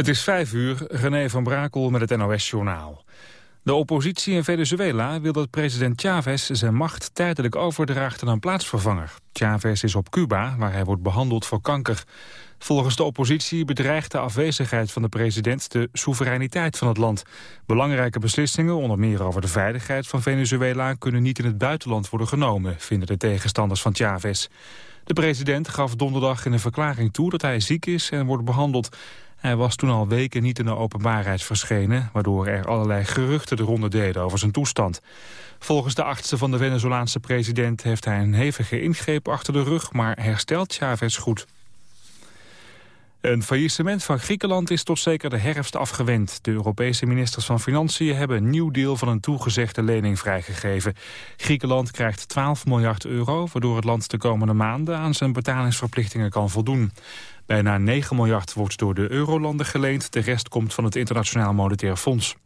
Het is vijf uur, René van Brakel met het NOS-journaal. De oppositie in Venezuela wil dat president Chavez zijn macht tijdelijk overdraagt aan een plaatsvervanger. Chavez is op Cuba, waar hij wordt behandeld voor kanker. Volgens de oppositie bedreigt de afwezigheid van de president de soevereiniteit van het land. Belangrijke beslissingen, onder meer over de veiligheid van Venezuela, kunnen niet in het buitenland worden genomen, vinden de tegenstanders van Chavez. De president gaf donderdag in een verklaring toe dat hij ziek is en wordt behandeld. Hij was toen al weken niet in de openbaarheid verschenen... waardoor er allerlei geruchten de ronde deden over zijn toestand. Volgens de artsen van de Venezolaanse president... heeft hij een hevige ingreep achter de rug, maar herstelt Chavez goed. Een faillissement van Griekenland is tot zeker de herfst afgewend. De Europese ministers van Financiën hebben een nieuw deel van een toegezegde lening vrijgegeven. Griekenland krijgt 12 miljard euro, waardoor het land de komende maanden aan zijn betalingsverplichtingen kan voldoen. Bijna 9 miljard wordt door de eurolanden geleend, de rest komt van het Internationaal Monetair Fonds.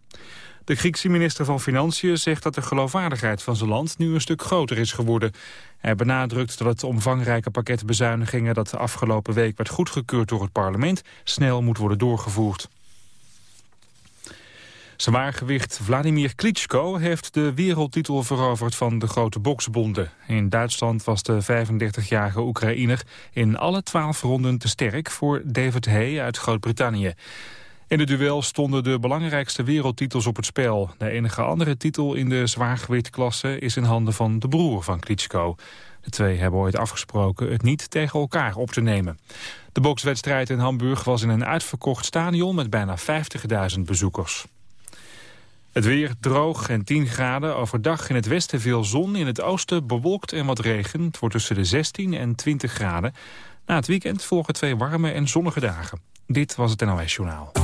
De Griekse minister van Financiën zegt dat de geloofwaardigheid van zijn land nu een stuk groter is geworden. Hij benadrukt dat het omvangrijke pakket bezuinigingen dat de afgelopen week werd goedgekeurd door het parlement snel moet worden doorgevoerd. Zwaargewicht Vladimir Klitschko heeft de wereldtitel veroverd van de grote boksbonden. In Duitsland was de 35-jarige Oekraïner in alle twaalf ronden te sterk voor David Hay uit Groot-Brittannië. In het duel stonden de belangrijkste wereldtitels op het spel. De enige andere titel in de zwaargewichtklasse is in handen van de broer van Klitschko. De twee hebben ooit afgesproken het niet tegen elkaar op te nemen. De bokswedstrijd in Hamburg was in een uitverkocht stadion met bijna 50.000 bezoekers. Het weer droog en 10 graden. Overdag in het westen veel zon. In het oosten bewolkt en wat regen. Het wordt tussen de 16 en 20 graden. Na het weekend volgen twee warme en zonnige dagen. Dit was het NOS Journaal.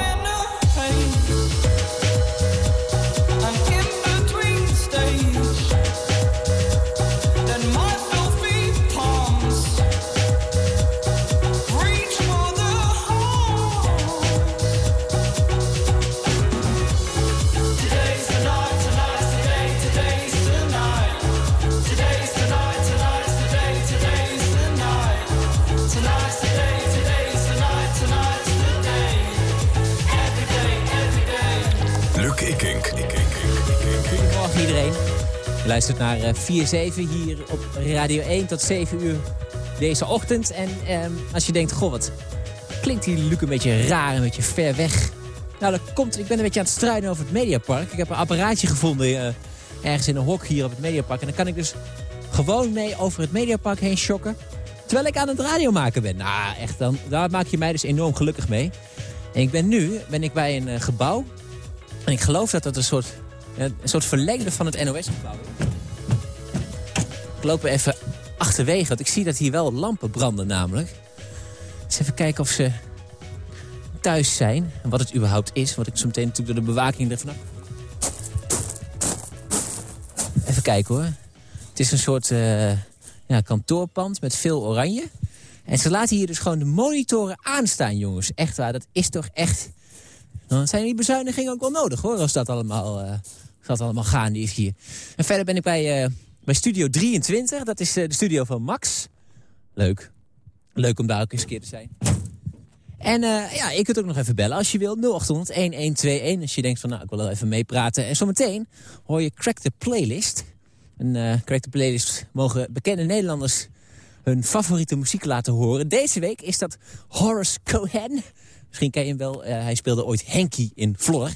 Luistert naar 4-7 eh, hier op Radio 1 tot 7 uur deze ochtend. En ehm, als je denkt, goh, wat klinkt die Luc een beetje raar, een beetje ver weg. Nou, dat komt, ik ben een beetje aan het struinen over het Mediapark. Ik heb een apparaatje gevonden uh, ergens in een hok hier op het Mediapark. En dan kan ik dus gewoon mee over het Mediapark heen shocken. Terwijl ik aan het radio maken ben. Nou, echt, dan, daar maak je mij dus enorm gelukkig mee. En ik ben nu ben ik bij een uh, gebouw. En ik geloof dat dat een soort een soort verlengde van het NOS-gebouw. Ik loop even achterwege, want ik zie dat hier wel lampen branden namelijk. Eens even kijken of ze thuis zijn. En wat het überhaupt is. Wat ik zo meteen natuurlijk door de bewaking ervan Even kijken hoor. Het is een soort uh, ja, kantoorpand met veel oranje. En ze laten hier dus gewoon de monitoren aanstaan, jongens. Echt waar, dat is toch echt... Dan zijn die bezuinigingen ook wel nodig, hoor, als dat allemaal... Uh, dat allemaal gaande is hier. En verder ben ik bij, uh, bij Studio 23. Dat is uh, de studio van Max. Leuk. Leuk om daar ook eens een keer te zijn. En uh, ja, je kunt ook nog even bellen als je wil. 0800-1121 als je denkt van nou, ik wil wel even meepraten. En zometeen hoor je Crack the Playlist. En uh, Crack the Playlist mogen bekende Nederlanders hun favoriete muziek laten horen. Deze week is dat Horace Cohen. Misschien ken je hem wel. Uh, hij speelde ooit Henky in Flor,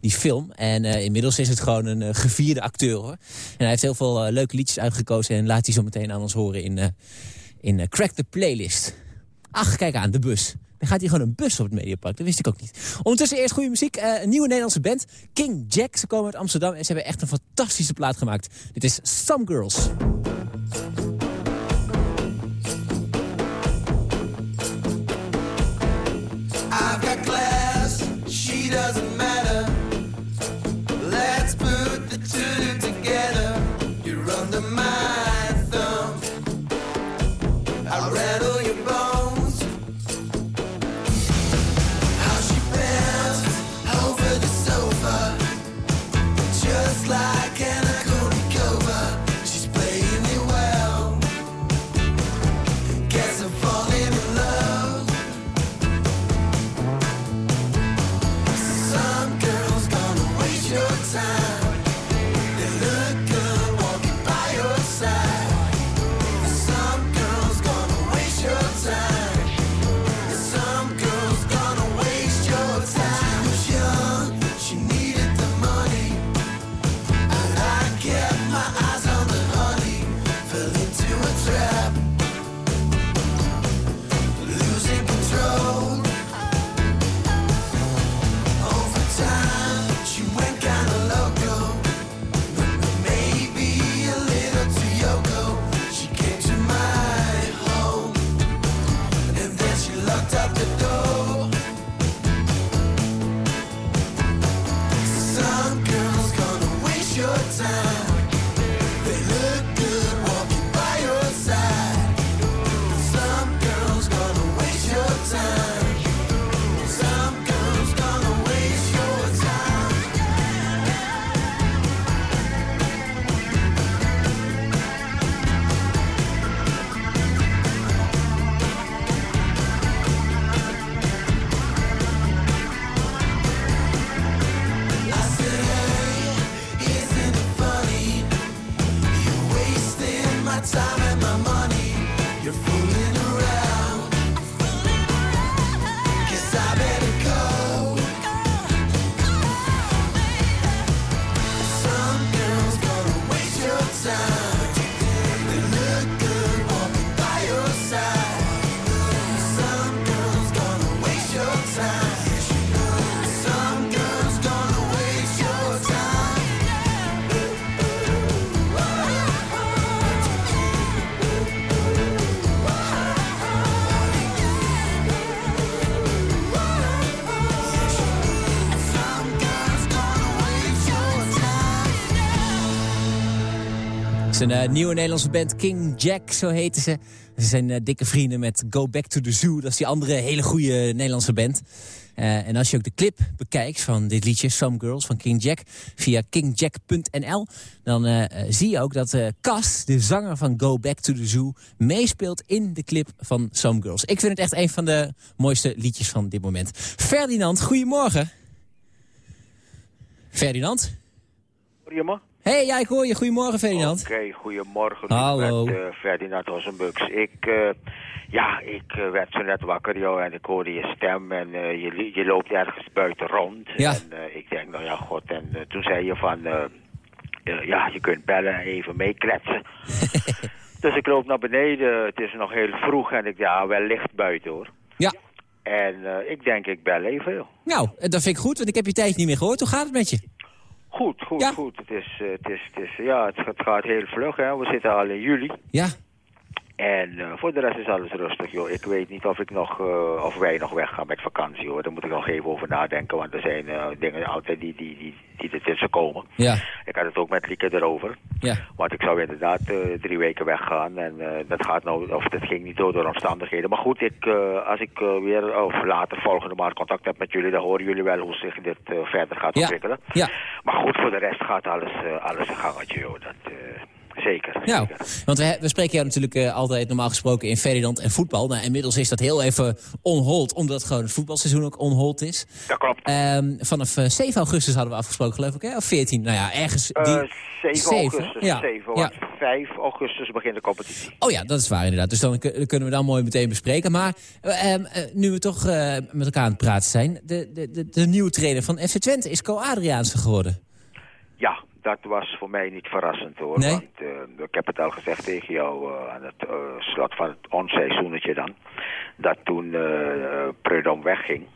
die film. En uh, inmiddels is het gewoon een uh, gevierde acteur, hoor. En hij heeft heel veel leuke liedjes uitgekozen... en laat die zo meteen aan ons horen in, in Crack the Playlist. Ach, kijk aan, de bus. Dan gaat hier gewoon een bus op het Mediapark. Dat wist ik ook niet. Ondertussen eerst goede muziek. een nieuwe Nederlandse band. King Jack. Ze komen uit Amsterdam en ze hebben echt een fantastische plaat gemaakt. Dit is Some Girls. I've got class, she doesn't matter. Een uh, nieuwe Nederlandse band, King Jack, zo heten ze. Ze zijn uh, dikke vrienden met Go Back to the Zoo. Dat is die andere hele goede Nederlandse band. Uh, en als je ook de clip bekijkt van dit liedje, Some Girls, van King Jack... via kingjack.nl, dan zie je ook dat Cas, de zanger van Go Back to the Zoo... meespeelt in de clip van Some Girls. Ik vind het echt een van de mooiste liedjes van dit moment. Ferdinand, goedemorgen. Ferdinand? Goedemorgen. Hey, ja, ik hoor je. Goedemorgen, Ferdinand. Oké, okay, goedemorgen. Hallo. Met, uh, Ferdinand Ossenbux. Ik, uh, ja, ik uh, werd zo net wakker, joh, en ik hoorde je stem en je, je loopt ergens buiten rond. Ja. En ik denk, nou ja, god, en toen zei je van, ja, je kunt bellen en even meekletsen. dus ik loop naar beneden, het is nog heel vroeg en ik, ja, wel licht buiten, hoor. Ja. En ik denk, ik bel even, joh. Nou, dat vind ik goed, want ik heb je tijd niet meer gehoord. Hoe gaat het met je? Goed, goed, Ja. goed. Het, is, uh, het, is, het, is, ja, het, het gaat heel vlug. Hè. We zitten al in juli. Ja. En uh, voor de rest is alles rustig, joh. Ik weet niet of, ik nog, uh, of wij nog weggaan met vakantie, hoor. Daar moet ik nog even over nadenken, want er zijn dingen altijd die, die, die, die ertussen komen. Ja. Ik had het ook met Lieke erover. Ja. Want ik zou inderdaad drie weken weggaan. En dat gaat nou, of dat ging niet door, door omstandigheden. Maar goed, ik, als ik weer, of later volgende maand contact heb met jullie, dan horen jullie wel hoe zich dit verder gaat Ja. ontwikkelen. Ja. Maar goed, voor de rest gaat alles, alles een gangetje, joh. Dat, zeker. Nou, zeker. want we, we spreken jou natuurlijk uh, altijd normaal gesproken in Ferdinand en voetbal. Nou, inmiddels is dat heel even onhold, omdat gewoon het voetbalseizoen ook onhold is. Dat klopt. Um, vanaf uh, 7 augustus hadden we afgesproken, geloof ik, hè? Of 14? Nou ja, ergens... Die... Uh, 7 Zeven, augustus, ja. 7, Ja. want 5 augustus begint de competitie. Oh ja, dat is waar inderdaad. Dus dan kun- kunnen we dan mooi meteen bespreken. Maar um, uh, nu we toch met elkaar aan het praten zijn... de, de, de, de nieuwe trainer van FC Twente is Co Adriaanse geworden. Ja, dat was voor mij niet verrassend hoor. Nee? Want uh, ik heb het al gezegd tegen jou uh, aan het uh, slot van het onseizoenetje dan. Dat toen Prudom wegging.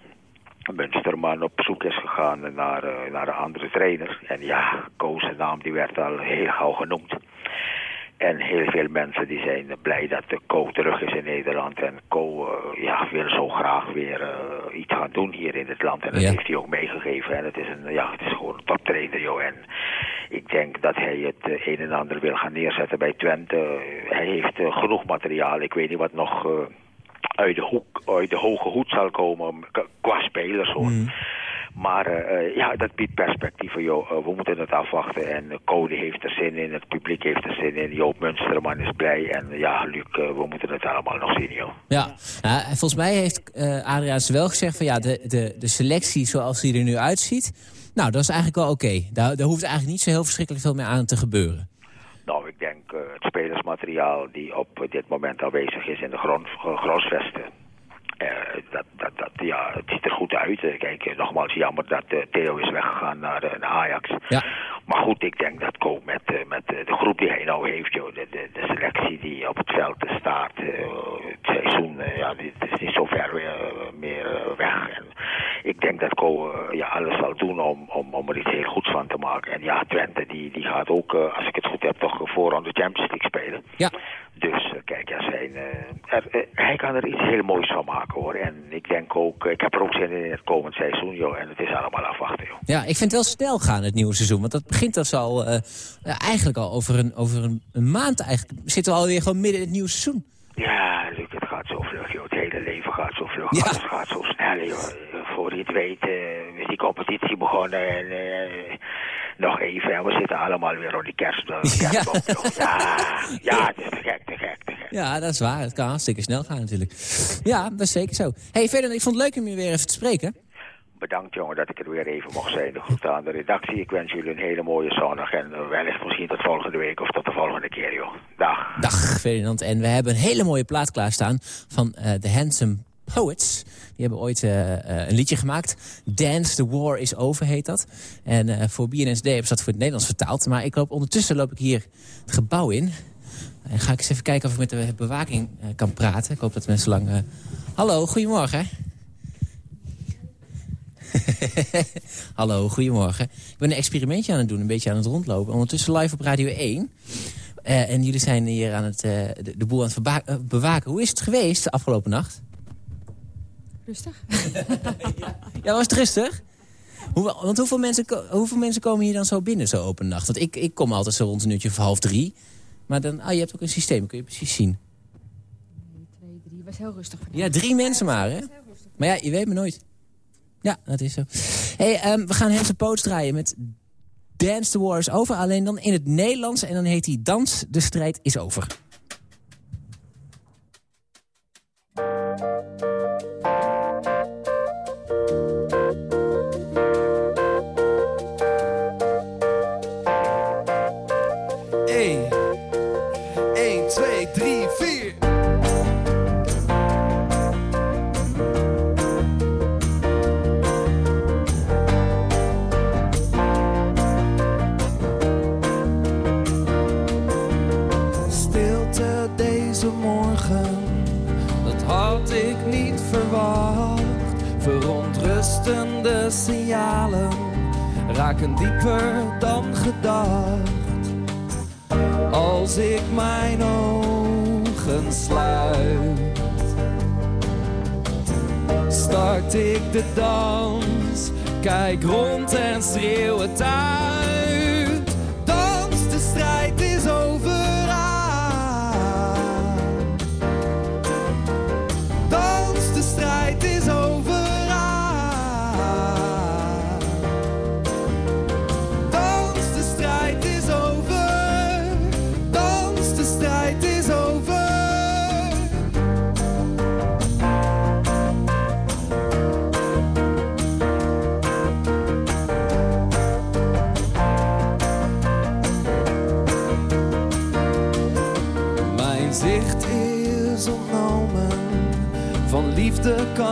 Münsterman op zoek is gegaan naar, naar een andere trainer. En ja, Koos' naam die werd al heel gauw genoemd. En heel veel mensen die zijn blij dat de Co terug is in Nederland. En Co uh, ja, wil zo graag weer uh, iets gaan doen hier in het land. En dat Ja. heeft hij ook meegegeven. En het is, een, ja, het is gewoon een toptrainer, joh. En ik denk dat hij het uh, een en ander wil gaan neerzetten bij Twente. hij heeft genoeg materiaal. Ik weet niet wat nog uit, de hoek, uit de hoge hoed zal komen qua spelers, hoor. Mm. Maar uh, ja, dat biedt perspectieven, joh. Uh, we moeten het afwachten. En Code heeft er zin in, het publiek heeft er zin in. Joop Munsterman is blij. En ja, Luc, we moeten het allemaal nog zien, joh. Ja, nou, volgens mij heeft uh, Adriaanse wel gezegd van ja, de, de, de selectie zoals die er nu uitziet... Nou, dat is eigenlijk wel oké. Okay. Daar, daar hoeft eigenlijk niet zo heel verschrikkelijk veel meer aan te gebeuren. Nou, ik denk uh, het spelersmateriaal die op dit moment aanwezig is in de grond, grondvesten... Uh, dat, dat, dat, ja, het ziet er goed uit. Kijk, nogmaals, jammer dat Theo is weggegaan naar, naar Ajax. Ja. Maar goed, ik denk dat Ko met, met de groep die hij nou heeft, joh, de, de, de selectie die op het veld staat, seizoen, ja, het is niet zo ver meer weg. En ik denk dat Ko ja, alles zal doen om, om, om er iets heel goeds van te maken. En ja, Twente die, die gaat ook, als ik het goed heb, toch voorhand de Champions League spelen. Ja. Dus kijk, ja, zijn, er, hij kan er iets heel moois van maken hoor. En ik denk ook, ik heb er ook zin in het komend seizoen joh. En het is allemaal afwachten joh. Ja, ik vind het wel snel gaan het nieuwe seizoen. Want dat begint dus al, eigenlijk al over een, over een, een maand eigenlijk. Zitten we alweer gewoon midden in het nieuwe seizoen. Ja, gaat zo vlug joh. Het hele leven gaat zo vlug. Ja. Het gaat zo snel joh voor je het weet uh, is die competitie begonnen en uh, nog even. En we zitten allemaal weer rond die kerst, kerstboom. Ja. ja, ja, het is te gek, te gek, te gek. Ja, dat is waar. Het kan hartstikke snel gaan natuurlijk. Ja, dat is zeker zo. hey, verder, ik vond het leuk om je weer even te spreken. Bedankt jongen dat ik er weer even mocht zijn. De groet aan de redactie. Ik wens jullie een hele mooie zondag. En wellicht misschien tot volgende week of tot de volgende keer joh. Dag. Dag Ferdinand. En we hebben een hele mooie plaat klaarstaan van The Handsome Poets. Die hebben ooit uh, een liedje gemaakt. Dance, the war is over heet dat. En uh, voor BNSD hebben ze dat voor het Nederlands vertaald. Maar ik loop, ondertussen loop ik hier het gebouw in. En ga ik eens even kijken of ik met de bewaking uh, kan praten. Ik hoop dat mensen lang... Hallo, goedemorgen. Hallo, goedemorgen. Ik ben een experimentje aan het doen, een beetje aan het rondlopen. Ondertussen live op Radio 1. en jullie zijn hier aan het, de, de, boel aan het bewaken. Hoe is het geweest de afgelopen nacht? Rustig. ja, was het rustig? Hoe, want hoeveel mensen, hoeveel mensen komen hier dan zo binnen, zo open nacht? Want ik, ik kom altijd zo rond een uurtje of half drie. Maar dan, ah, je hebt ook een systeem, kun je precies zien. 1, 2, 3, was heel rustig. Ja, drie mensen maar, hè? Maar ja, je weet me nooit. Ja, dat is zo. hey, um, we gaan Hense Poots draaien met Dance the War is Over. Alleen dan in het Nederlands. En dan heet hij Dans, de strijd is over. ik niet verwacht. Verontrustende signalen raken dieper dan gedacht. Als ik mijn ogen sluit, start ik de dans. Kijk rond en schreeuw het uit.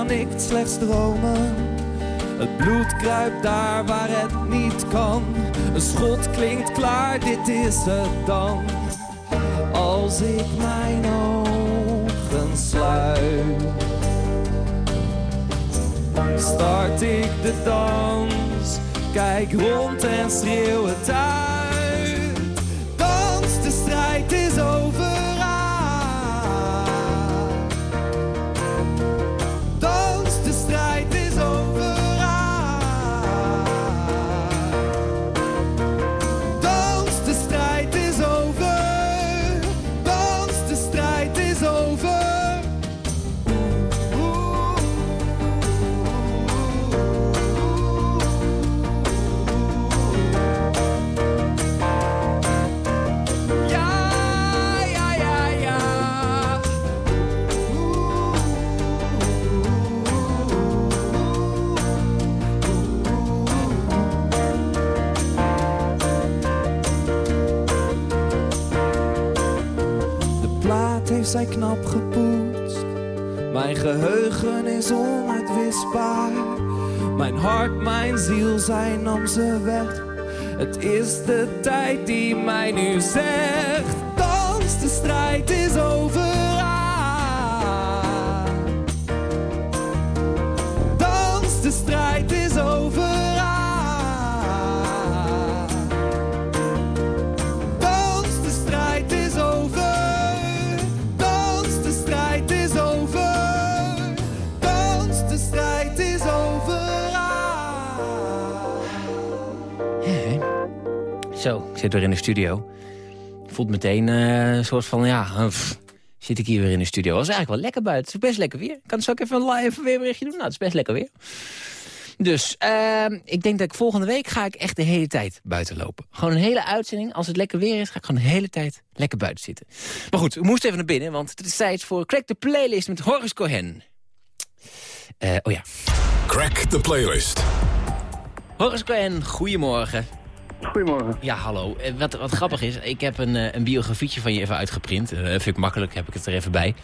kan ik slechts dromen. Het bloed kruipt daar waar het niet kan. Een schot klinkt klaar, dit is het dan. Als ik mijn ogen sluit, start ik de dans. Kijk rond en schreeuw het uit. geheugen is onuitwisbaar. Mijn hart, mijn ziel, zij nam ze weg. Het is de tijd die mij nu zegt. Zit weer in de studio. Voelt meteen uh, een soort van, ja, pff, zit ik hier weer in de studio. Het is eigenlijk wel lekker buiten. Het is best lekker weer. Kan het zo ook even een live weerberichtje doen? Nou, het is best lekker weer. Dus uh, ik denk dat ik volgende week ga ik echt de hele tijd buiten lopen. Gewoon een hele uitzending. Als het lekker weer is, ga ik gewoon de hele tijd lekker buiten zitten. Maar goed, we moesten even naar binnen, want het is tijd voor Crack the Playlist met Horace Cohen. Uh, oh ja. Crack the Playlist. Horace Cohen, goedemorgen. Goedemorgen. Ja, hallo. Wat, wat grappig is, ik heb een, een biografietje van je even uitgeprint. Uh, vind ik makkelijk, heb ik het er even bij.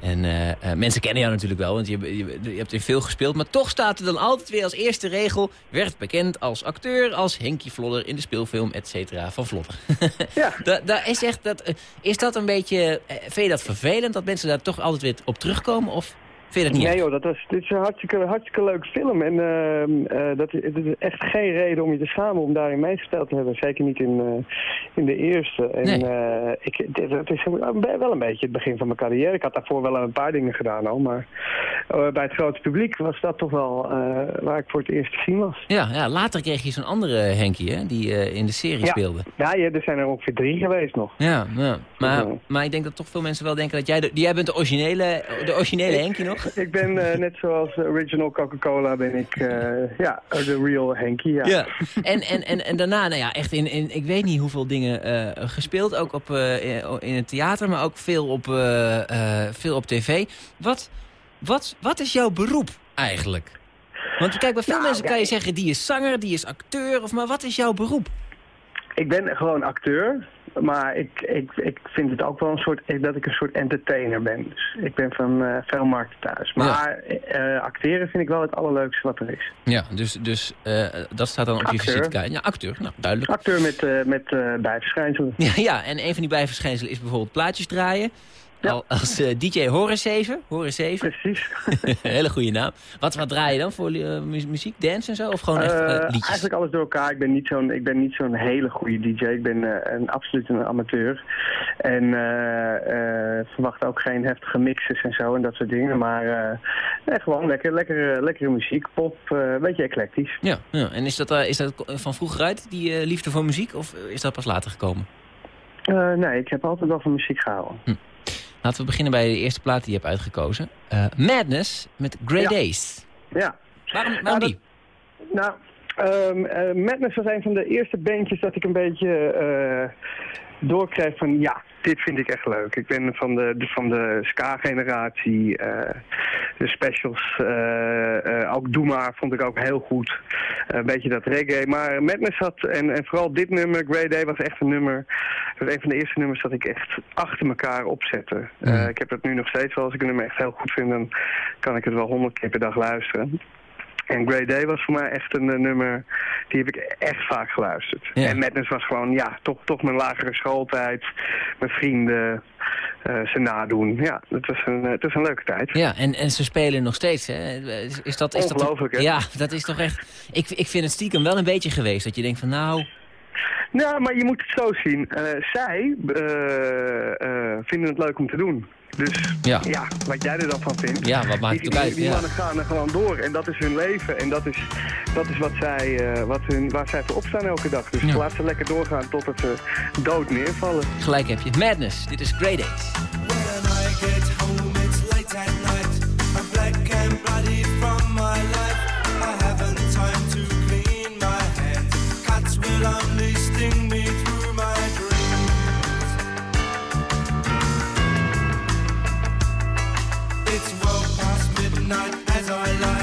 En uh, uh, mensen kennen jou natuurlijk wel, want je, je, je, hebt in veel gespeeld. Maar toch staat er dan altijd weer als eerste regel... werd bekend als acteur, als Henkie Vlodder in de speelfilm, et cetera, van Vlodder. ja. da, da is, echt, dat, is dat een beetje... vind je dat vervelend, dat mensen daar toch altijd weer op terugkomen? Of vind je dat niet Nee joh, dat was, dit is een hartstikke, hartstikke leuke film. En uh, dat, het is echt geen reden om je te schamen om daarin meegespeeld te hebben. Zeker niet in, in de eerste. En nee. ik, het is wel een beetje het begin van mijn carrière. Ik had daarvoor wel een paar dingen gedaan al. Maar bij het grote publiek was dat toch wel waar ik voor het eerst te zien was. Ja, ja later kreeg je zo'n andere Henkie hè, die in de serie ja. speelde. Ja, ja, er zijn er ongeveer drie geweest nog. Ja, ja. Maar, maar ik denk dat toch veel mensen wel denken dat jij... De, jij bent de originele, de originele Henkie nog? Ik ben uh, net zoals original Coca-Cola ben ik, uh, ja, de real Henkie, ja. ja. En, en, en, en daarna, nou ja, echt in, in ik weet niet hoeveel dingen uh, gespeeld. Ook op, in het theater, maar ook veel op, veel op tv. Wat, wat, wat is jouw beroep eigenlijk? Want kijk, bij veel Nou, mensen kan je zeggen, die is zanger, die is acteur. Of, maar wat is jouw beroep? Ik ben gewoon acteur. Maar ik, ik, ik vind het ook wel een soort, dat ik een soort entertainer ben. Dus ik ben van uh, veel markten thuis. Maar ja. uh, acteren vind ik wel het allerleukste wat er is. Ja, dus, dus uh, dat staat dan op acteur. je visitekaart. Ja, acteur, nou duidelijk. Acteur met, met bijverschijnselen. Ja, ja, en een van die bijverschijnselen is bijvoorbeeld plaatjes draaien. Ja. Als uh, DJ Horace 7. Horace 7. Precies. Hele goede naam. Wat, wat draai je dan voor uh, muziek, dance en zo? Of gewoon echt uh, liedjes? Eigenlijk alles door elkaar. Ik ben niet zo'n zo'n hele goede DJ. Ik ben een, absoluut een amateur. En verwacht ook geen heftige mixes en zo en dat soort dingen. Maar nee, gewoon lekker, lekker, lekkere muziek. Pop, een beetje eclectisch. Ja, ja. en is dat, is dat van vroeger uit, die liefde voor muziek? Of is dat pas later gekomen? nee, ik heb altijd wel van muziek gehouden. Hm. Laten we beginnen bij de eerste plaat die je hebt uitgekozen. Uh, Madness met Grey ja. Days. Ja. Waarom, waarom die? Nou, um, uh, Madness was een van de eerste bandjes dat ik een beetje uh, doorkreeg van... ja, dit vind ik echt leuk. Ik ben van de, de van de ska-generatie, de specials, ook Doe Maar vond ik ook heel goed. een beetje dat reggae. Maar Madness had, en, en vooral dit nummer, Grey Day, was echt een nummer... Was een van de eerste nummers dat ik echt achter elkaar opzette. Mm. Ik heb dat nu nog steeds wel. Als ik een nummer echt heel goed vind, dan kan ik het wel honderd keer per dag luisteren. En Grey Day was voor mij echt een uh, nummer, die heb ik echt vaak geluisterd. Ja. En Madness was gewoon, ja, toch, toch mijn lagere schooltijd, mijn vrienden, uh, ze nadoen. Ja, het was een, het was een leuke tijd. Ja, en, en ze spelen nog steeds, hè? Is, is dat, is Ongelooflijk, dat, hè? Ja, dat is toch echt... Ik, ik vind het stiekem wel een beetje geweest, dat je denkt van nou... Nou, maar je moet het zo zien. Uh, zij vinden het leuk om te doen. Dus ja. ja. wat jij er dan van vindt. Ja, wat maakt die. Die, mannen gaan er gewoon door en dat is hun leven. En dat is, dat is wat zij, eh, wat hun, waar zij voor opstaan elke dag. Dus laat ze lekker doorgaan totdat ze dood neervallen. Gelijk heb je. Madness, dit is Grade 8. Midnight as I lie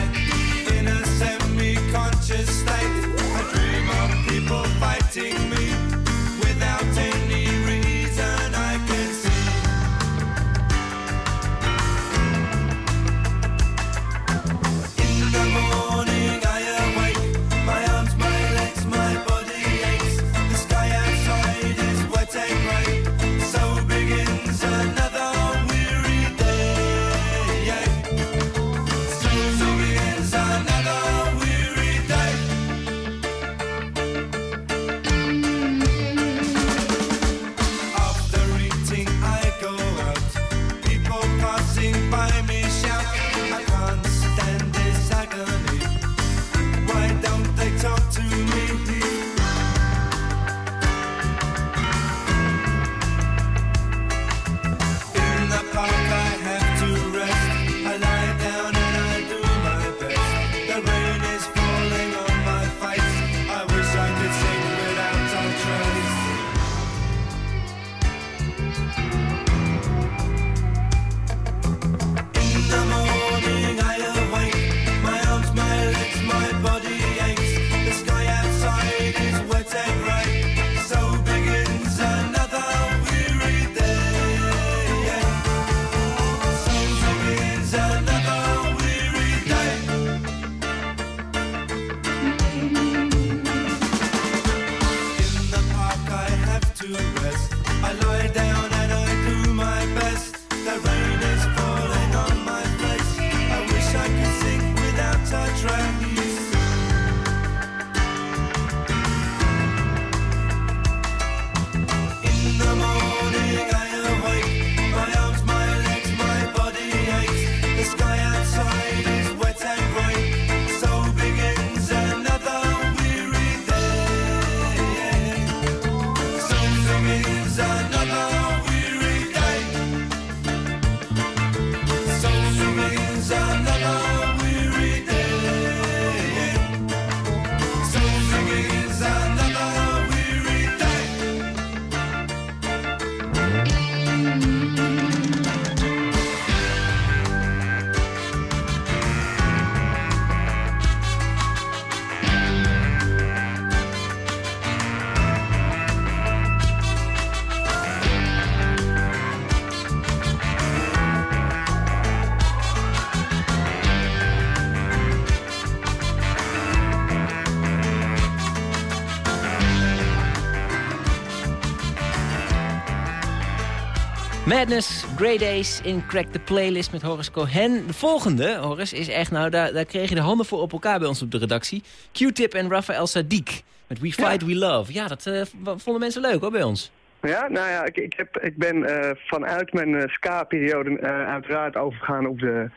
Great Days in Crack the Playlist met Horace Cohen. De volgende, Horus is echt, nou, daar, daar kreeg je de handen voor op elkaar bij ons op de redactie. Q-Tip en Rafael Sadiq met We Fight. We Love. Ja, dat eh, vonden mensen leuk hoor bij ons. Ja, nou ja, ik, ik, heb, ik ben eh, vanuit mijn uh, ska-periode uiteraard overgegaan op de,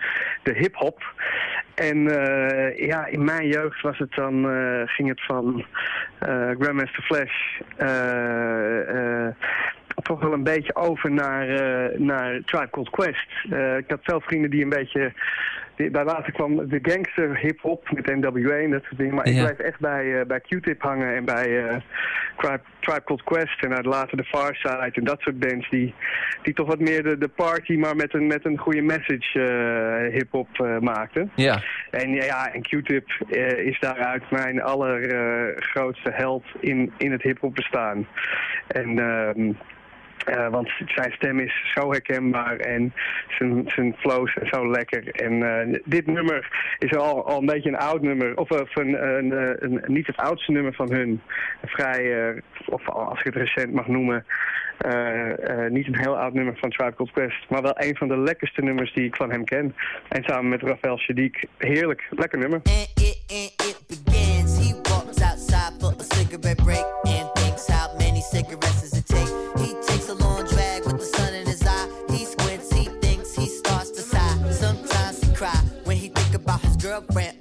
de hip-hop. En ja, in mijn jeugd was het dan, ging het van Grandmaster Flash toch wel een beetje over naar, eh, naar Tribe Called Quest. Eh, ik had zelf vrienden die een beetje... Bij later kwam de gangster hip-hop met NWA en dat soort dingen. Maar ik blijf echt bij, uh, bij Q-Tip hangen en bij Tribe, Tribe, Called Quest en later de Far Side en dat soort bands. Die, die toch wat meer de, de party, maar met een, met een goede message hip-hop maakten. Ja. En ja, en Q-Tip is daaruit mijn allergrootste held in, in het hip-hop bestaan. En... Ehm, eh, want zijn stem is zo herkenbaar en zijn, zijn flows zijn zo lekker. En eh, dit nummer is al, al een beetje een oud nummer, of, of een, een, een, niet het oudste nummer van hun. Vrij, eh, of als ik het recent mag noemen, niet een heel oud nummer van Tribe Quest. Maar wel een van de lekkerste nummers die ik van hem ken. En samen met Rafael Shadiq, heerlijk, lekker nummer. Eh, eh, eh. girlfriend.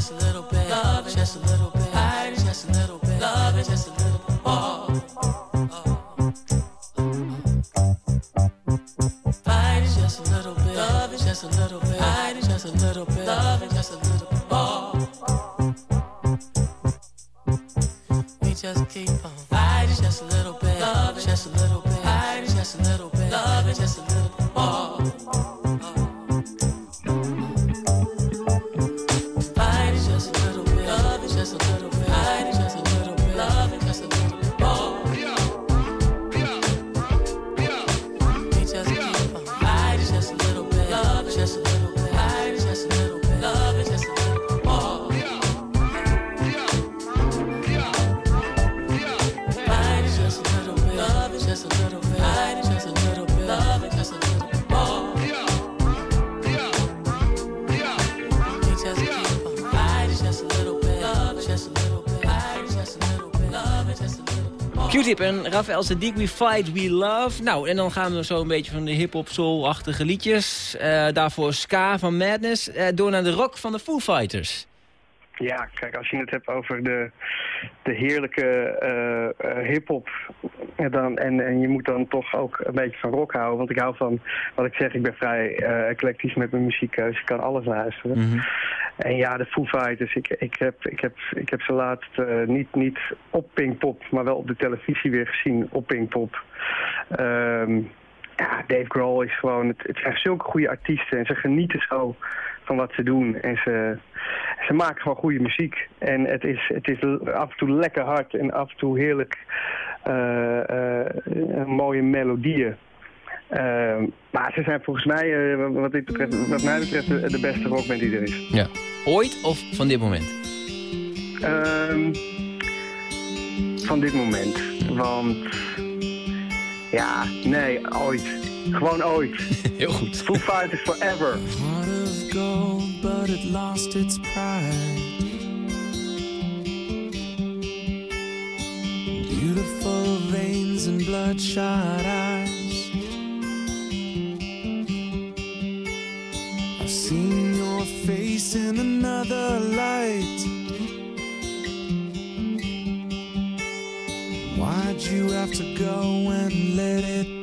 just a little bit, love it, just a little bit, hide it, just a little bit, love it, just a little bit more. Fight it just a little bit, love it just a little bit, hide it just a little bit, love it just a little bit more. We just keep on fighting just a little bit, love it just a little bit, hide it just a little bit, love it just a little bit more. Q-tip en Rafael Sadiq, We Fight, We Love. Nou, en dan gaan we zo een beetje van de hip-hop, soul-achtige liedjes. eh, daarvoor ska van Madness. eh, door naar de rock van de Foo Fighters. Ja, kijk, als je het hebt over de, de heerlijke eh, eh, hip-hop. En, dan, en, en je moet dan toch ook een beetje van rock houden. Want ik hou van, wat ik zeg, ik ben vrij eh eclectisch met mijn muziekkeuze. Ik kan alles luisteren. En ja, de Foo Fighters. Ik, ik, heb, ik, heb, ik heb ze laatst eh, niet, niet op Pinkpop, maar wel op de televisie weer gezien op Pinkpop. Ehm ja, Dave Grohl is gewoon... Het, het zijn zulke goede artiesten en ze genieten zo van wat ze doen. En ze, ze maken gewoon goede muziek. En het is, het is af en toe lekker hard en af en toe heerlijk eh, eh, mooie melodieën. Ehm, maar ze zijn volgens mij, eh, wat, dit betreft, wat mij betreft, de, de beste rockband die er is. Ja. Ooit of van dit moment? Ehm, van dit moment. Want, ja, nee, ooit. Gewoon ooit. Heel goed. Foo Fighters forever. Gold, but it lost its pride. Beautiful veins and bloodshot eyes. I've seen your face in another light. Why'd you have to go and let it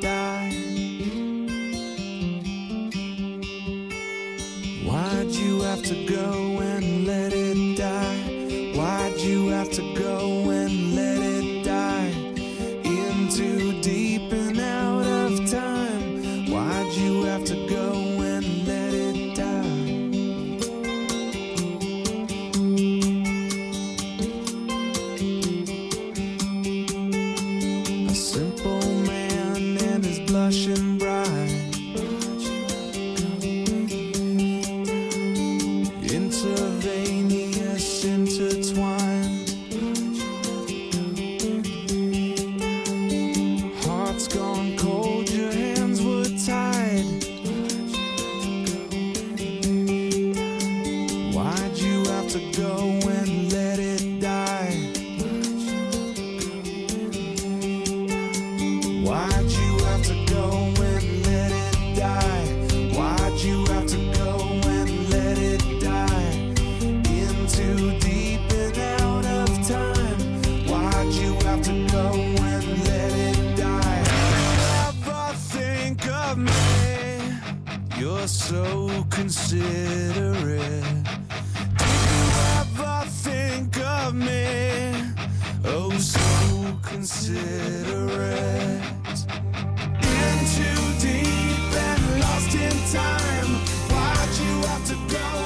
You're so considerate. Did you ever think of me? Oh, so considerate. In too deep and lost in time. Why'd you have to go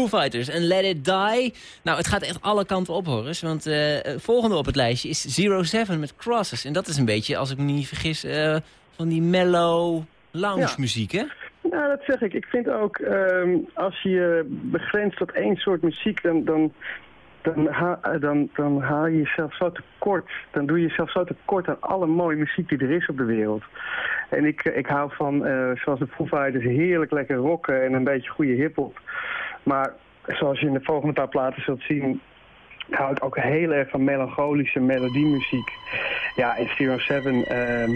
Foo Fighters en Let It Die. Nou, het gaat echt alle kanten op, Horace. Want eh, volgende op het lijstje is Zero Seven met Crosses. En dat is een beetje, als ik me niet vergis, eh, van die mellow lounge muziek, hè? Nou, dat zeg ik. Ik vind ook, ehm, als je begrenst tot één soort muziek, dan, dan, dan, eh, dan, dan haal je jezelf zo tekort. Dan doe je jezelf zo tekort aan alle mooie muziek die er is op de wereld. En ik, ik hou van, zoals de Foo Fighters, heerlijk lekker rocken en een beetje goede hiphop. Maar zoals je in de volgende paar platen zult zien, hou ik ook heel erg van melancholische melodiemuziek. Ja, in Zero Seven... ehm,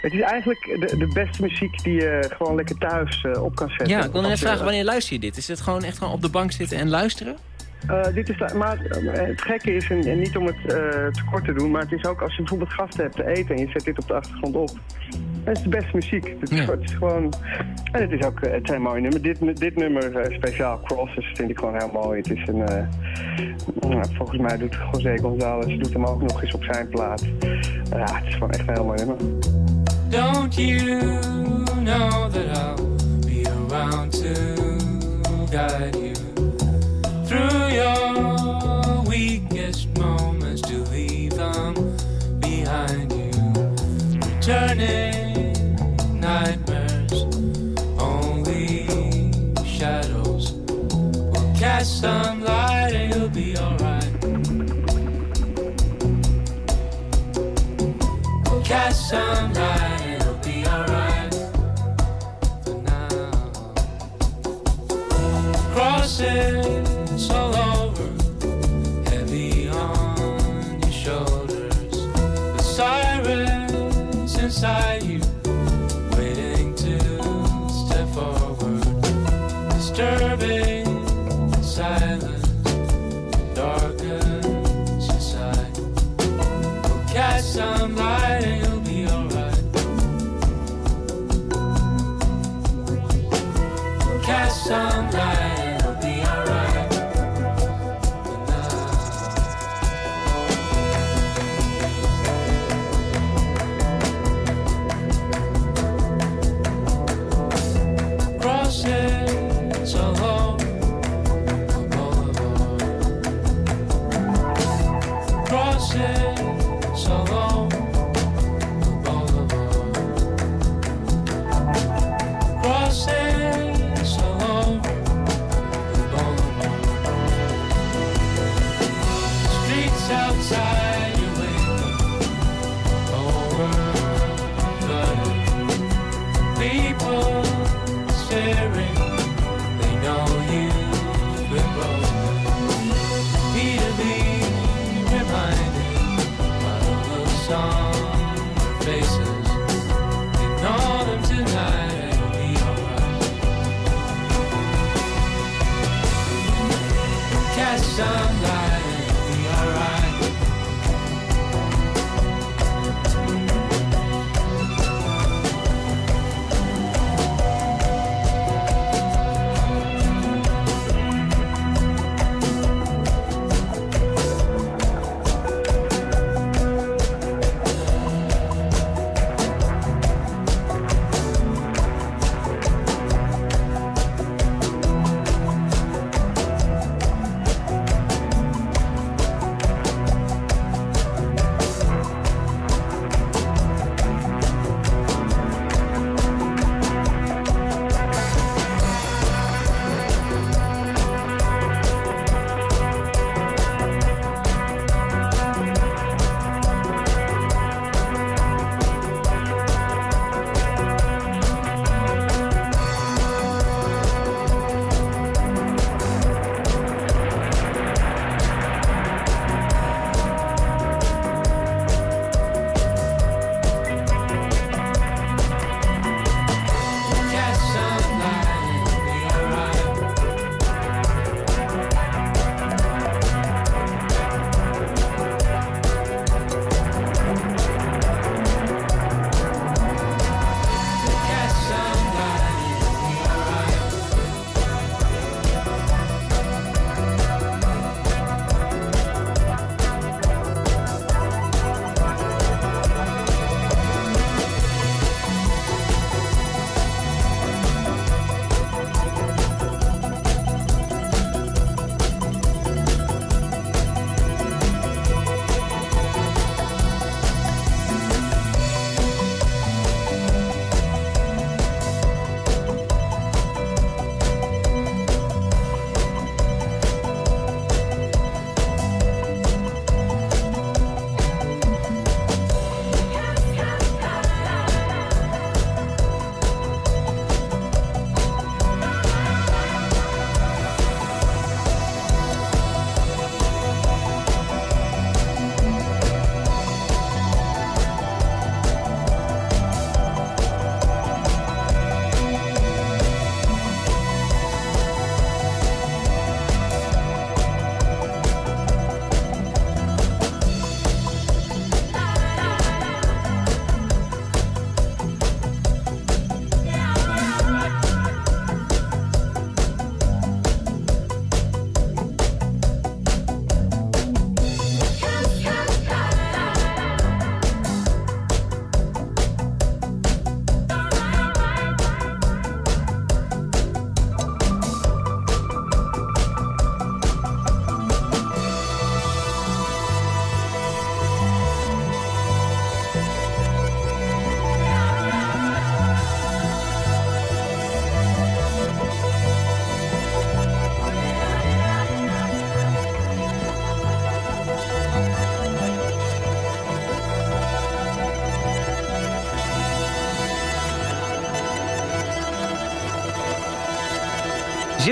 het is eigenlijk de, de beste muziek die je gewoon lekker thuis eh, op kan zetten. Ja, ik wilde net vragen, wanneer luister je dit? Is het gewoon echt gewoon op de bank zitten en luisteren? Eh, dit is, maar eh, het gekke is, en, en niet om het eh, te kort te doen, maar het is ook als je bijvoorbeeld gasten hebt te eten en je zet dit op de achtergrond op. Het is de beste muziek. Het is, Ja. het is gewoon... En het is ook het zijn mooie nummers. Dit, dit nummer, speciaal Crosses, vind ik gewoon heel mooi. Het is een... eh, nou, volgens mij doet José González doet hem ook nog eens op zijn plaat. ja, het is gewoon echt een heel mooi nummer. Don't you know that I'll be around to guide you through your weakest moments to leave them behind you? Returning nightmares, only shadows will cast some light and you'll be alright. We'll cast some light and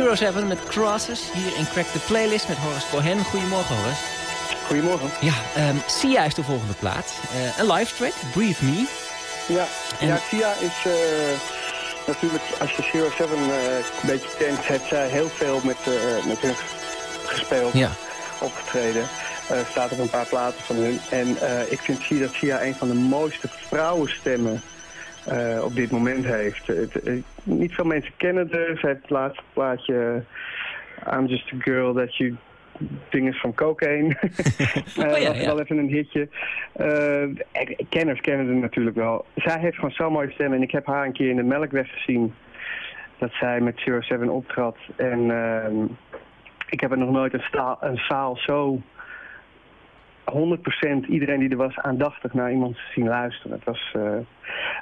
Zero Seven met Crosses, hier in Crack the Playlist met Horace Cohen. Goedemorgen Horace. Goedemorgen. Ja, ehm Sia is de volgende plaat. Eh, een live track, Breathe Me. Ja, En- ja Sia is eh, natuurlijk, als je Zero Seven eh, een beetje kent, heeft zij heel veel met, met hun gespeeld, Ja. opgetreden. Staat op een paar platen van hun. En ik vind Sia dat Sia een van de mooiste vrouwenstemmen eh, op dit moment heeft. Het, eh, niet veel mensen kennen haar. Zij heeft het laatste plaatje I'm Just a Girl That You Dingen van Cocaine. Eh, Oh ja, was ja. wel even een hitje. Ik- kenners kennen haar natuurlijk wel. Zij heeft gewoon zo'n mooie stem. En ik heb haar een keer in de Melkweg gezien. Dat zij met Zero Seven optrad. En ehm, ik heb er nog nooit een, een zaal zo 100% iedereen die er was aandachtig naar iemand zien luisteren. Het was, eh,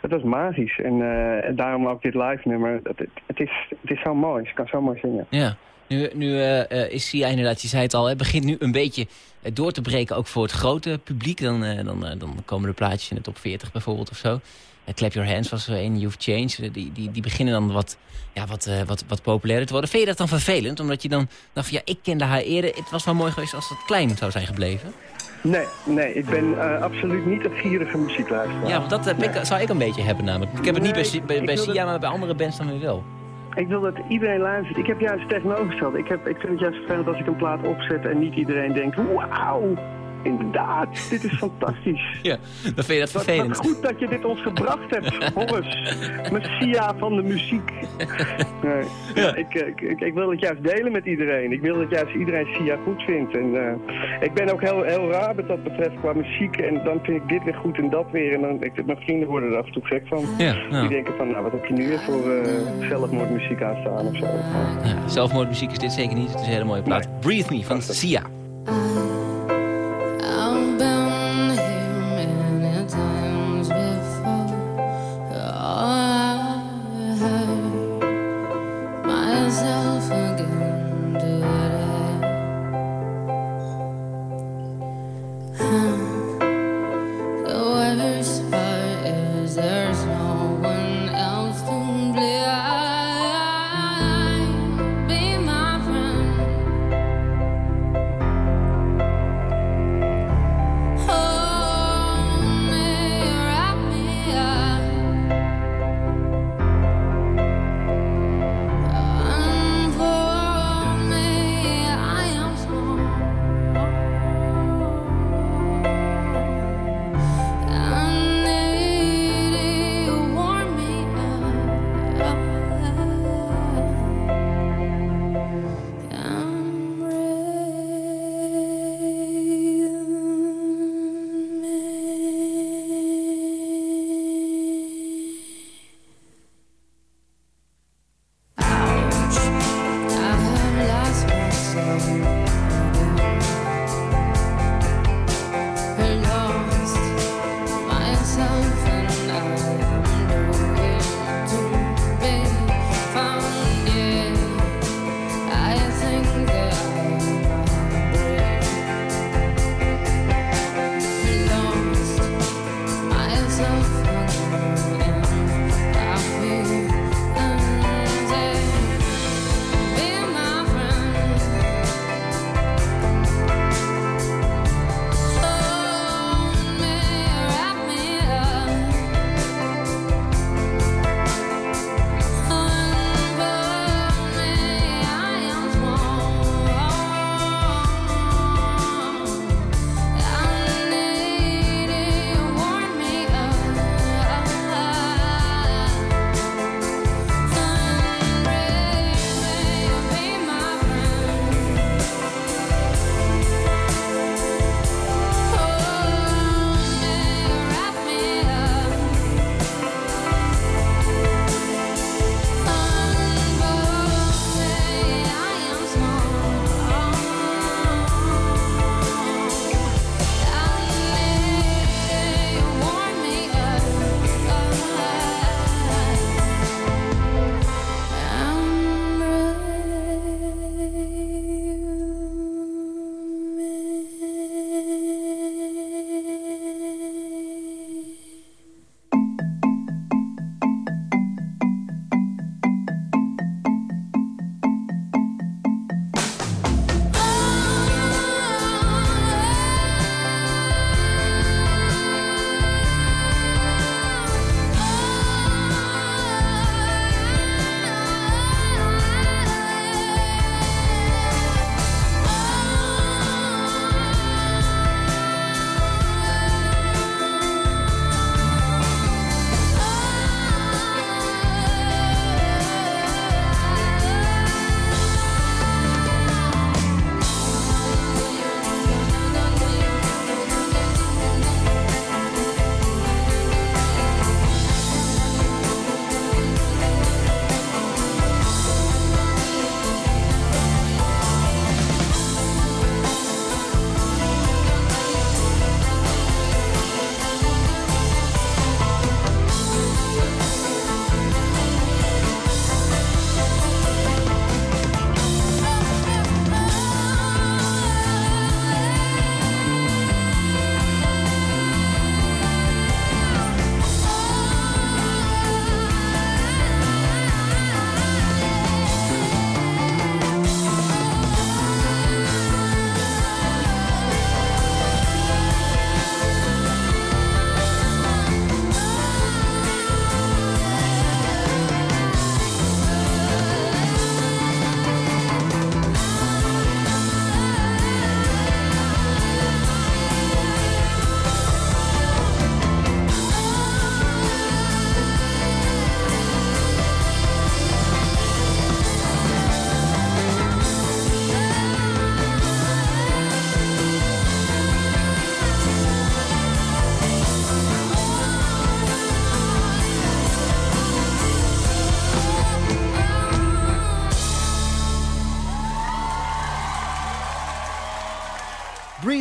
het was magisch. En, eh, en daarom ook dit live nummer. Het, het, is, het is zo mooi. Ze kan zo mooi zingen. Ja. Nu, nu eh, is Sia inderdaad, je zei het al, het begint nu een beetje door te breken ook voor het grote publiek. Dan, dan, dan komen de plaatjes in de top 40 bijvoorbeeld of zo. Clap Your Hands was er een, You've Changed. Die, die, die beginnen dan wat, ja, wat, wat, wat populairder te worden. Vind je dat dan vervelend? Omdat je dan dacht van ja, ik kende haar eerder. Het was wel mooi geweest als het klein zou zijn gebleven. Nee, nee, ik ben eh, absoluut niet een gierige muziekluisteraar. Ja, want dat heb ik, zou ik een beetje hebben namelijk. Ik heb het niet bij, bij, Sia, dat- maar bij andere bands dan weer wel. Ik wil dat iedereen luistert. Ik heb juist tegenovergesteld. Ik, heb, ik vind het juist vervelend als ik een plaat opzet en niet iedereen denkt... Wauw, inderdaad, dit is fantastisch. Ja, dan vind je dat vervelend. wat goed dat je dit ons gebracht hebt, Horace. Messia van de muziek. Nee, ja, ik, ik, ik, ik wil het juist delen met iedereen. Ik wil dat juist iedereen Sia goed vindt. En, eh, ik ben ook heel, heel raar wat dat betreft qua muziek. En dan vind ik dit weer goed en dat weer. En dan, ik, mijn vrienden worden er af en toe gek van. Ja. Die denken van, nou wat heb je nu weer voor eh zelfmoordmuziek aanstaan of zo. Ja, zelfmoordmuziek is dit zeker niet. Het is een hele mooie plaat. Breathe Me van Sia.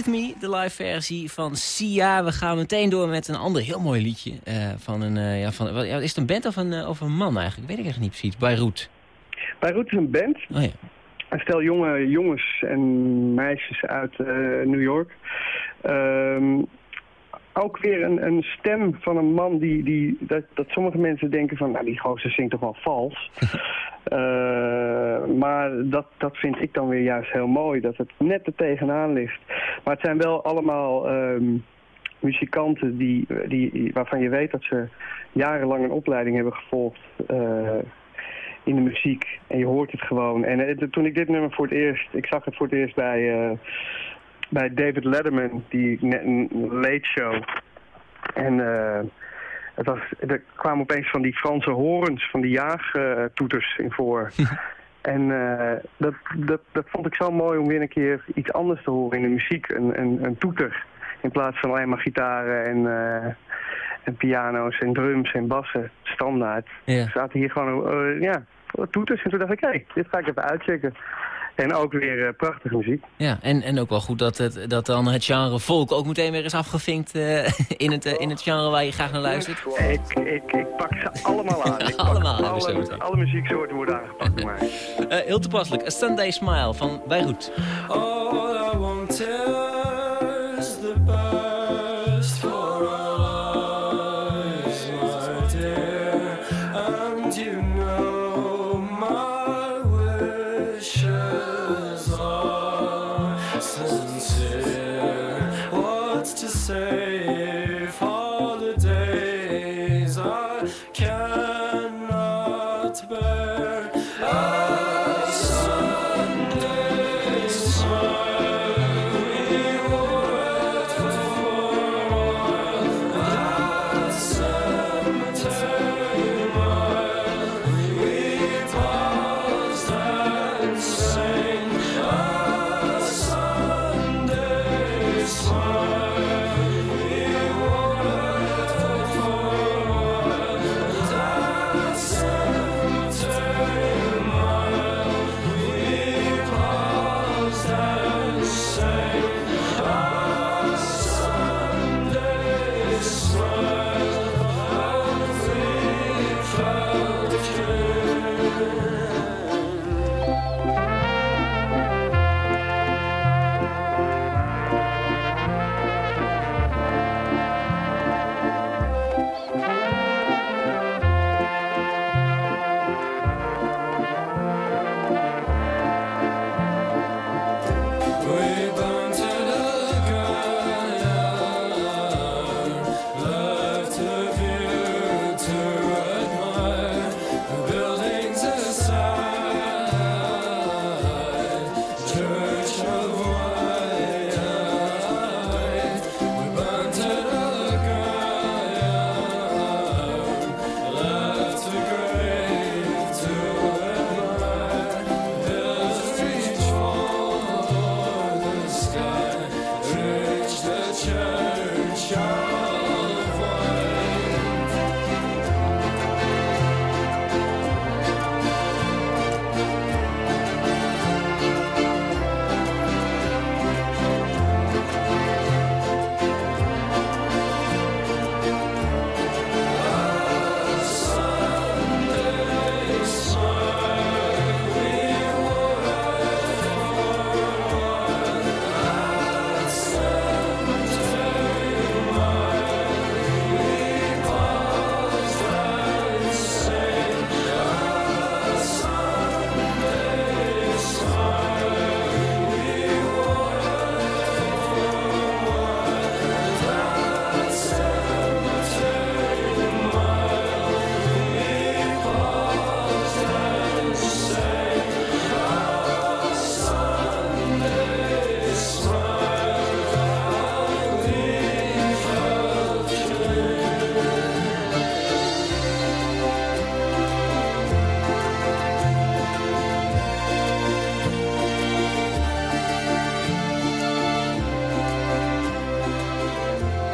Me, de live versie van Sia. We gaan meteen door met een ander heel mooi liedje. eh, van een, eh, ja, van, wat- is het een band of een, eh, of een man eigenlijk? Weet ik echt niet precies. Beirut. Beirut is een band. Oh ja. Een stel jonge jongens en meisjes uit New York. Ehm, ook weer een, een stem van een man die, die dat, dat sommige mensen denken van, nou die gozer zingt toch wel vals. Eh, maar dat, dat vind ik dan weer juist heel mooi, dat het net er tegenaan ligt. Maar het zijn wel allemaal ehm, muzikanten die, die, waarvan je weet dat ze jarenlang een opleiding hebben gevolgd eh, in de muziek. En je hoort het gewoon. En eh, toen ik dit nummer voor het eerst, ik zag het voor het eerst bij, bij David Letterman, die net een late show. En eh, het was, er kwamen opeens van die Franse horens, van die jaagtoeters in voor. En eh, dat, dat, dat vond ik zo mooi om weer een keer iets anders te horen in de muziek. Een, een, een toeter. In plaats van alleen maar gitaren en, eh, en piano's en drums en bassen. Standaard. Ja. Er zaten hier gewoon eh, ja, toeters. En toen dacht ik, hé, dit ga ik even uitchecken. En ook weer eh, prachtige muziek. Ja, en, en ook wel goed dat, het, dat dan het genre volk ook meteen weer is afgevinkt eh, in, het, eh, in het genre waar je graag naar luistert. Ik, ik, ik pak ze allemaal aan. Ik pak Allemaal alle, alle muzieksoorten worden aangepakt door mij. Eh, heel toepasselijk. A Sunday Smile van Beirut. All I want is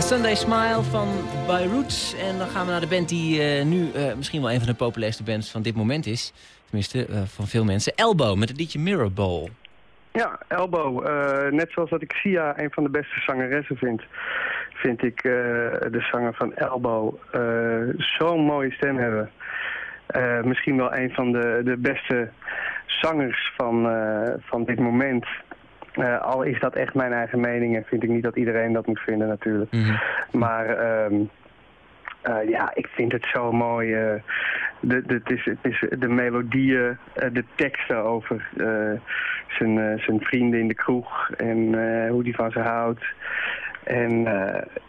Sunday Smile van Beirut. En dan gaan we naar de band die eh, nu eh, misschien wel een van de populairste bands van dit moment is. Tenminste, eh, van veel mensen. Elbow met het liedje Mirror Ball. Ja, Elbow. Net zoals dat ik Sia een van de beste zangeressen vind, vind ik de zanger van Elbow zo'n mooie stem hebben. Misschien wel een van de, de beste zangers van, van dit moment. Eh, al is dat echt mijn eigen mening en vind ik niet dat iedereen dat moet vinden natuurlijk. Maar ehm, eh, ja, ik vind het zo mooi. eh, de, de, het is, het is de melodieën, de teksten over zijn, zijn vrienden in de kroeg en hoe die van ze houdt. En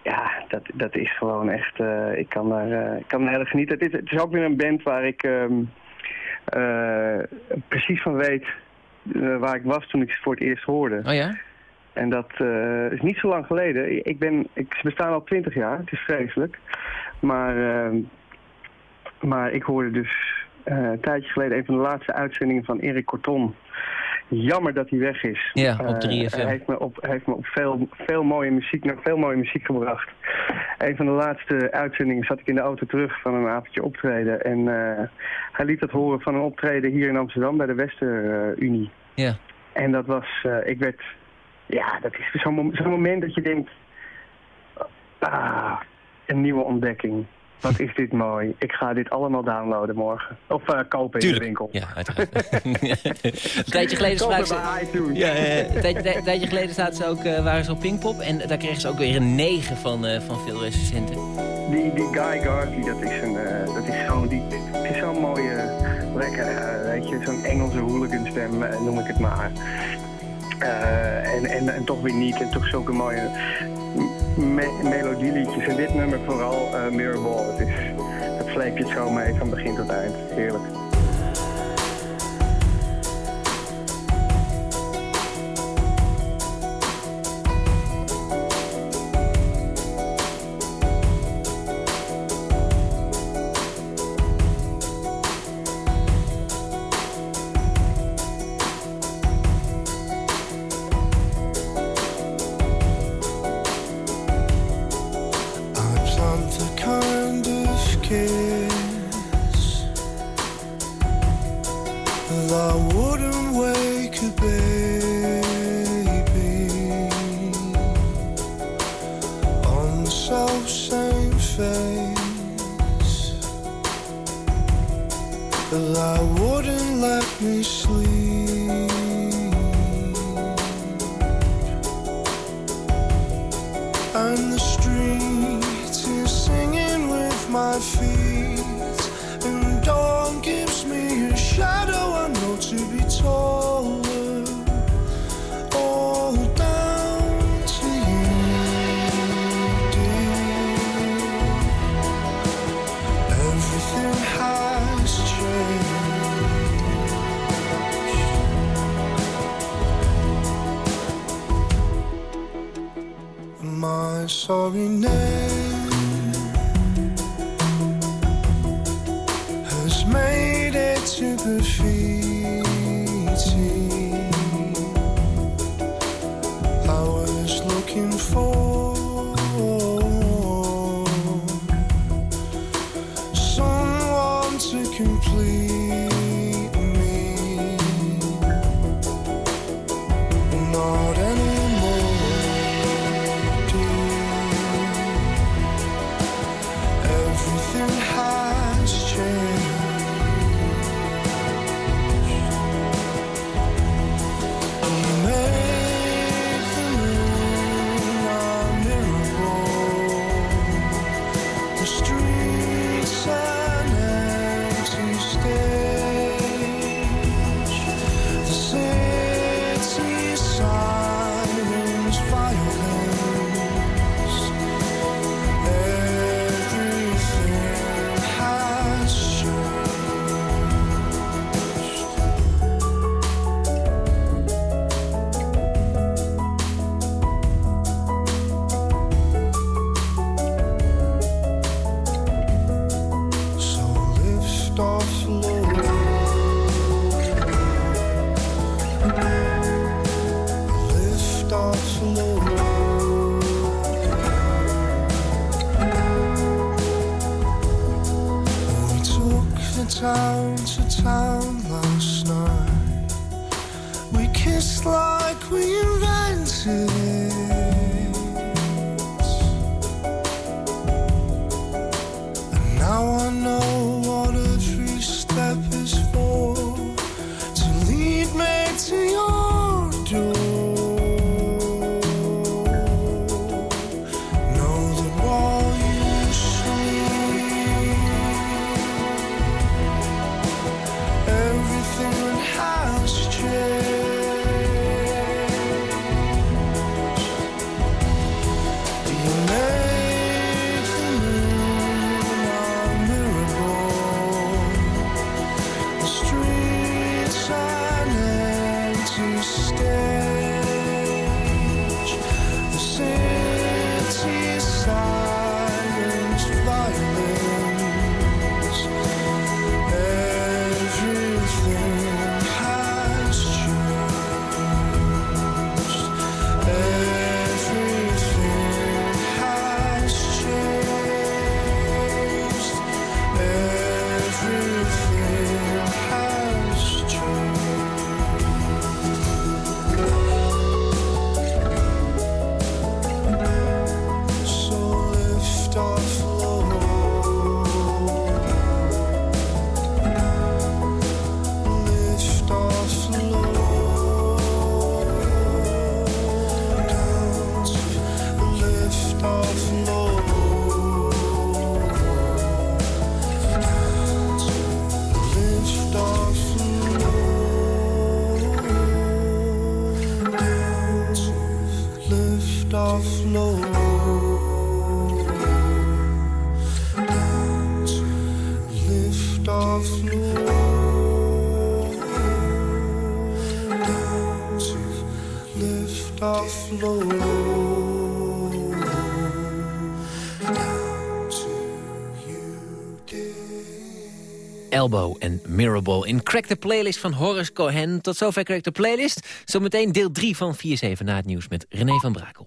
ja, dat, dat is gewoon echt, ik kan daar, ik kan heel erg genieten. Het is, het is ook weer een band waar ik ehm, eh, precies van weet eh, waar ik was toen ik ze voor het eerst hoorde. Oh ja? En dat eh, is niet zo lang geleden. Ik ben, ik, ze bestaan al twintig jaar, het is vreselijk. Maar, ehm, maar ik hoorde dus eh, een tijdje geleden een van de laatste uitzendingen van Erik Corton. Jammer dat hij weg is. Ja, op Eh, 3FM. hij heeft me op, heeft me op veel, veel mooie muziek, naar veel mooie muziek gebracht. Een van de laatste uitzendingen zat ik in de auto terug van een avondje optreden. En eh, hij liet dat horen van een optreden hier in Amsterdam bij de Westerunie. Ja. En dat was, eh, ik werd, ja, dat is zo'n moment dat je denkt, ah, een nieuwe ontdekking. Wat is dit mooi. Ik ga dit allemaal downloaden morgen. Of eh, kopen in de winkel. Ja, uiteraard. een tijdje geleden spraken ze... Ja. Een tijdje, geleden zaten ze ook, eh, waren ze op Pinkpop. En daar kregen ze ook weer een 9 van, eh, van veel recensenten. Die, die Guy Garvey, dat is een, dat is zo'n, die, het is zo'n mooie, lekker, eh, weet je, zo'n Engelse hooliganstem, noem ik het maar. En, en, en toch weer niet, en toch zulke mooie me melodieliedjes. En dit nummer vooral, eh Mirrorball, het is, dat sleep je het zo mee van begin tot eind. Heerlijk. In Crack the Playlist van Horace Cohen. Tot zover Crack the Playlist. Zometeen deel 3 van 4-7 na het nieuws met René van Brakel.